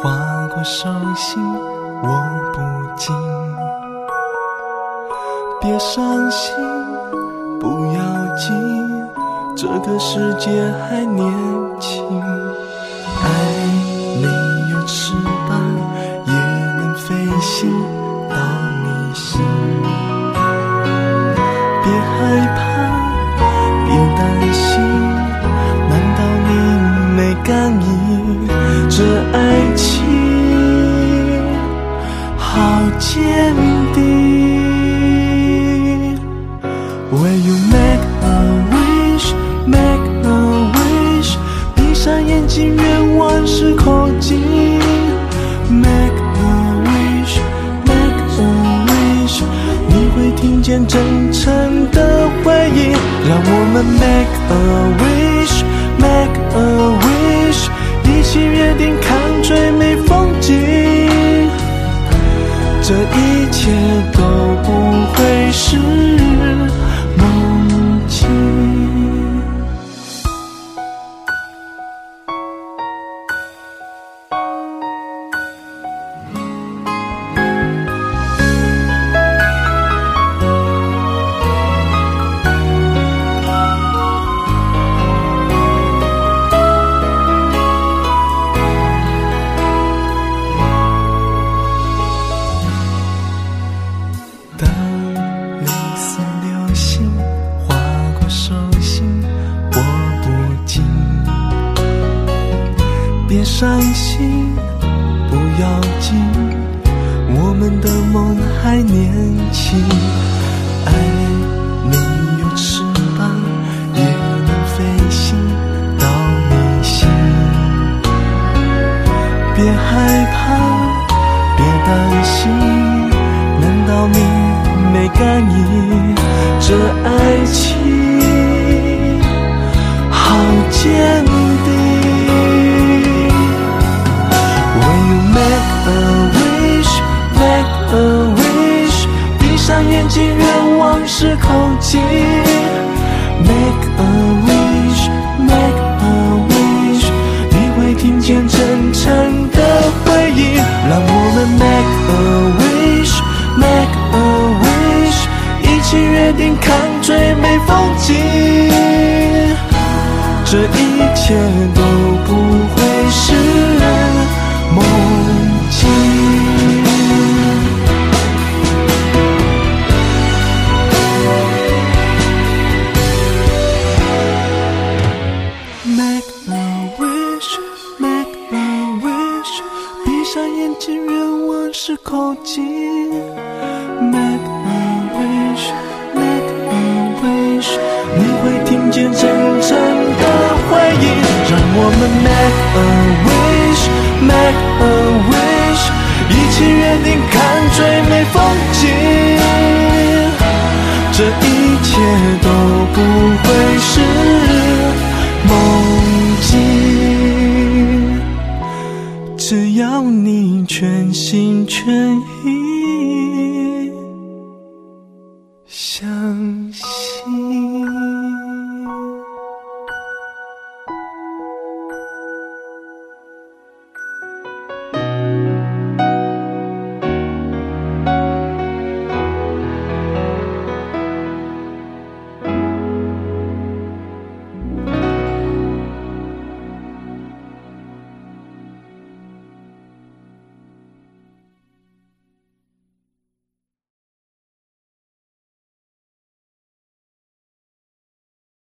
划过手心握不紧。别伤心，不要紧，这个世界还年轻。爱没有翅膀也能飞行到你心。别害怕，别担心，难道你没感应？这爱睛 make a wish make a wish 你会听见真诚的回应让我们 make a wish make a wish 一起约定看最美风景。这一切都不会是伤心，不要紧，我们的梦还年轻。爱没有翅膀也能飞行到你心。别害怕，别担心，难道你没感应？这爱情好坚这一切都不会是梦境。Make a wish, make a wish，闭上眼睛，愿望是口径。Make a wish, make a wish，你会听见你看最美风景这一切都不会是梦境。只要你全心全意